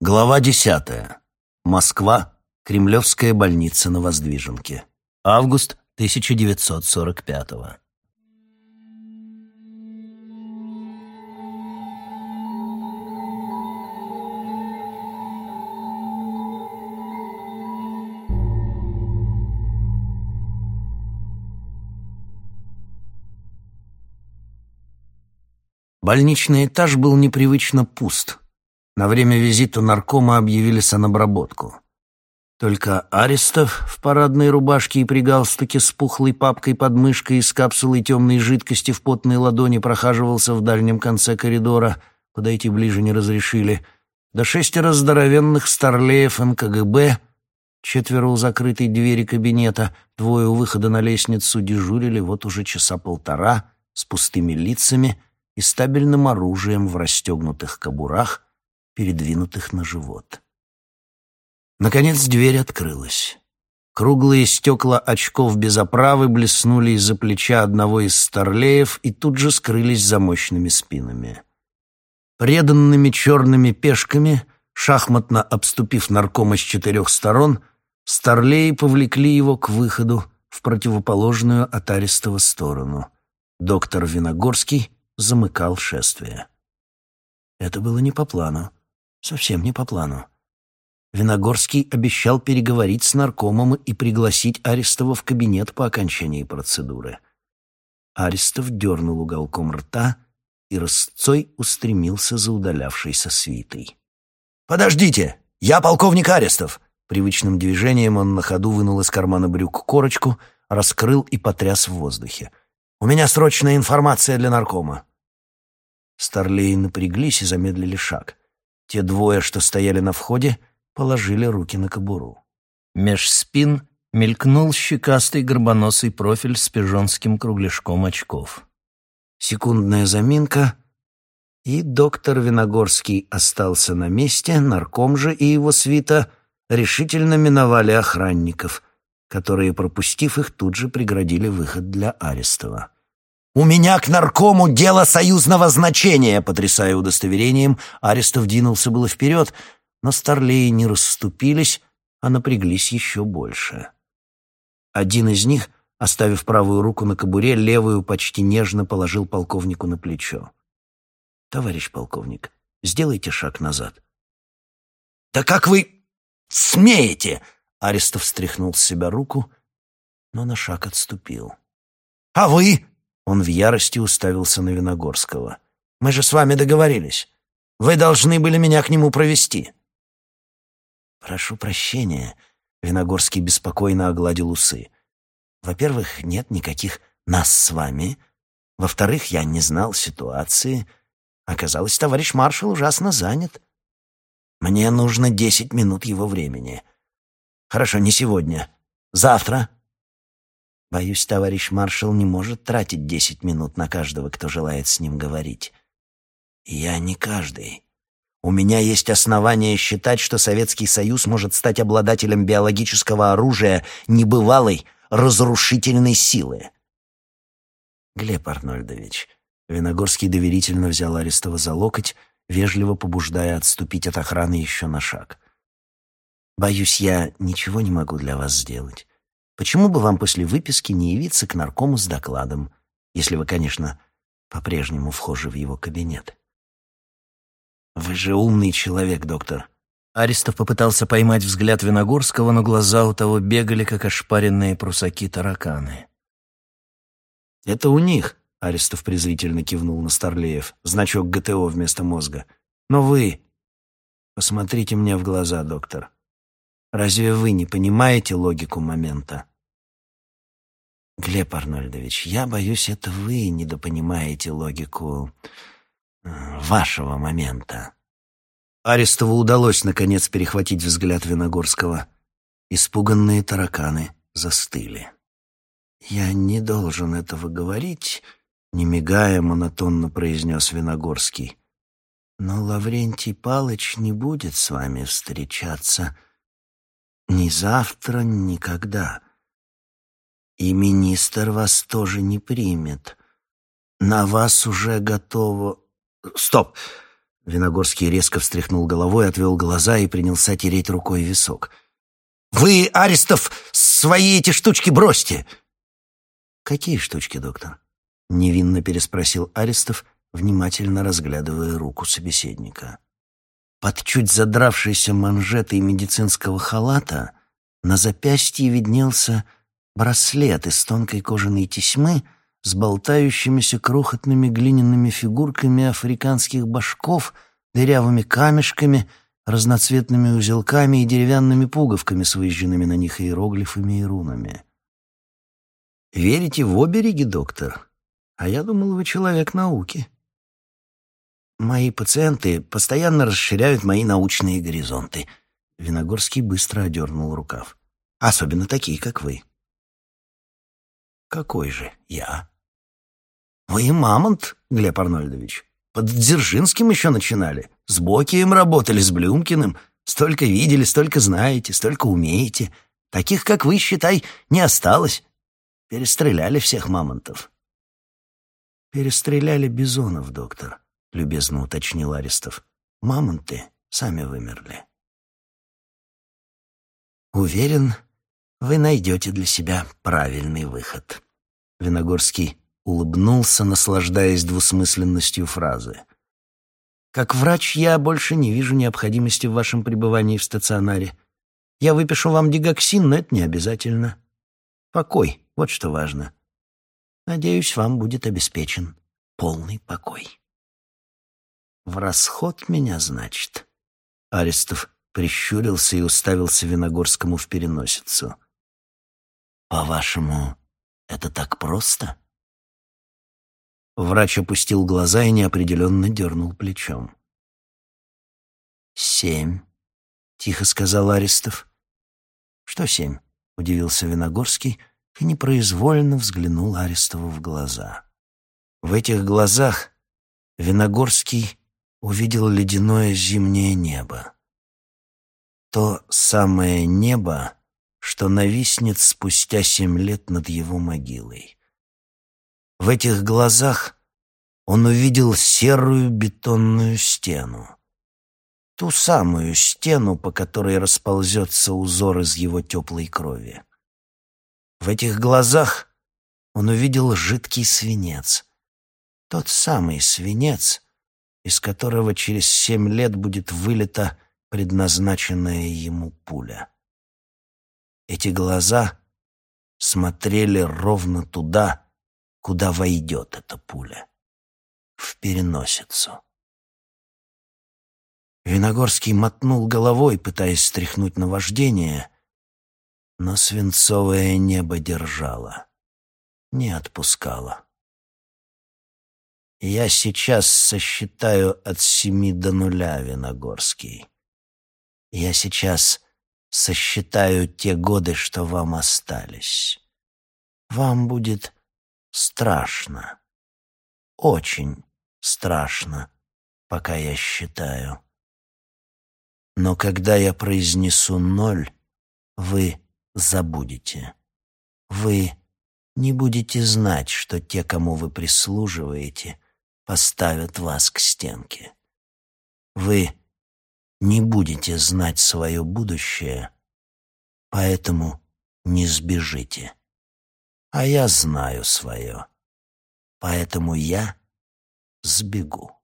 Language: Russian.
Глава десятая. Москва. Кремлевская больница на Воздвиженке. Август 1945 -го. Больничный этаж был непривычно пуст. На время визита наркома объявили санобработку. Только Арестов в парадной рубашке и при галстуке с пухлой папкой под мышкой и с капсулой темной жидкости в потной ладони прохаживался в дальнем конце коридора, идти ближе не разрешили. До шестеро здоровенных старлеев НКГБ, четверо у закрытой двери кабинета, двое у выхода на лестницу дежурили вот уже часа полтора с пустыми лицами — и стабильным оружием в расстегнутых кобурах, передвинутых на живот. Наконец дверь открылась. Круглые стекла очков без оправы блеснули из-за плеча одного из старлеев и тут же скрылись за мощными спинами. Преданными черными пешками, шахматно обступив наркома с четырех сторон, старлеи повлекли его к выходу в противоположную от Арестова сторону. Доктор Виногорский замыкал шествие. Это было не по плану, совсем не по плану. Виногорский обещал переговорить с наркомом и пригласить Арестова в кабинет по окончании процедуры. Арестов дернул уголком рта и рысцой устремился за удалявшейся свитой. «Подождите! Я полковник Арестов!» Привычным движением он на ходу вынул из кармана брюк корочку, раскрыл и потряс в воздухе. «У меня срочная информация для наркома». Старлеи напряглись и замедлили шаг. Те двое, что стояли на входе, положили руки на кобуру. Меж спин мелькнул щекастый горбоносый профиль с пижонским кругляшком очков. Секундная заминка, и доктор Виногорский остался на месте, нарком же и его свита решительно миновали охранников, которые, пропустив их, тут же преградили выход для Арестова. «У меня к наркому дело союзного значения!» Потрясая удостоверением, Арестов двинулся было вперед, но старлеи не расступились, а напряглись еще больше. Один из них, оставив правую руку на кобуре, левую почти нежно положил полковнику на плечо. «Товарищ полковник, сделайте шаг назад». «Да как вы смеете?» Арестов стряхнул с себя руку, но на шаг отступил. «А вы?» Он в ярости уставился на Виногорского. «Мы же с вами договорились. Вы должны были меня к нему провести». «Прошу прощения», — Виногорский беспокойно огладил усы. «Во-первых, нет никаких «нас с вами». Во-вторых, я не знал ситуации. Оказалось, товарищ маршал ужасно занят. Мне нужно десять минут его времени. Хорошо, не сегодня. Завтра. Боюсь, товарищ маршал не может тратить десять минут на каждого, кто желает с ним говорить. Я не каждый. У меня есть основания считать, что Советский Союз может стать обладателем биологического оружия небывалой, разрушительной силы. Глеб Арнольдович, Виногорский доверительно взял Арестова за локоть, вежливо побуждая отступить от охраны еще на шаг. Боюсь, я ничего не могу для вас сделать. Почему бы вам после выписки не явиться к наркому с докладом, если вы, конечно, по-прежнему вхожи в его кабинет? Вы же умный человек, доктор. Аристов попытался поймать взгляд Виногорского, но глаза у того бегали, как ошпаренные прусаки-тараканы. «Это у них», — Аристов презрительно кивнул на Старлеев, значок ГТО вместо мозга. «Но вы... Посмотрите мне в глаза, доктор. Разве вы не понимаете логику момента? Глеб Арнольдович, я боюсь, это вы недопонимаете логику э, вашего момента. Арестову удалось, наконец, перехватить взгляд Виногорского. Испуганные тараканы застыли. «Я не должен этого говорить», — не мигая, монотонно произнес Виногорский. «Но Лаврентий Палыч не будет с вами встречаться ни завтра, никогда. И министр вас тоже не примет. На вас уже готово... Стоп! Виногорский резко встряхнул головой, отвел глаза и принялся тереть рукой висок. «Вы, Арестов, свои эти штучки бросьте!» «Какие штучки, доктор?» — невинно переспросил Арестов, внимательно разглядывая руку собеседника. Под чуть задравшейся манжетой медицинского халата на запястье виднелся браслет из тонкой кожаной тесьмы с болтающимися крохотными глиняными фигурками африканских башков, дырявыми камешками, разноцветными узелками и деревянными пуговками с выжженными на них иероглифами и рунами. «Верите в обереги, доктор? А я думал, вы человек науки». Мои пациенты постоянно расширяют мои научные горизонты. Виногорский быстро одернул рукав. Особенно такие, как вы. Какой же я? Вы мамонт, Глеб Арнольдович. Под Дзержинским еще начинали. С Бокием работали, с Блюмкиным. Столько видели, столько знаете, столько умеете. Таких, как вы, считай, не осталось. Перестреляли всех мамонтов. Перестреляли бизонов, доктор. — любезно уточнил Арестов. «Мамонты сами вымерли». «Уверен, вы найдете для себя правильный выход». Виногорский улыбнулся, наслаждаясь двусмысленностью фразы. «Как врач я больше не вижу необходимости в вашем пребывании в стационаре. Я выпишу вам дигоксин, но это не обязательно. Покой — вот что важно. Надеюсь, вам будет обеспечен полный покой». В расход меня, значит. Арестов прищурился и уставился Виногорскому в переносицу. По-вашему, это так просто? Врач опустил глаза и неопределенно дернул плечом. «Семь», — тихо сказал Арестов. «Что семь?» — удивился Виногорский и непроизвольно взглянул Арестову в глаза. В этих глазах Виногорский увидел ледяное зимнее небо. То самое небо, что нависнет спустя семь лет над его могилой. В этих глазах он увидел серую бетонную стену. Ту самую стену, по которой расползется узор из его теплой крови. В этих глазах он увидел жидкий свинец. Тот самый свинец, из которого через семь лет будет вылета предназначенная ему пуля. Эти глаза смотрели ровно туда, куда войдет эта пуля, в переносицу. Виногорский мотнул головой, пытаясь стряхнуть наваждение, но свинцовое небо держало, не отпускало. Я сейчас сосчитаю от семи до нуля, Виногорский. Я сейчас сосчитаю те годы, что вам остались. Вам будет страшно. Очень страшно, пока я считаю. Но когда я произнесу ноль, вы забудете. Вы не будете знать, что те, кому вы прислуживаете, поставят вас к стенке. Вы не будете знать свое будущее, поэтому не сбежите. А я знаю свое, поэтому я сбегу.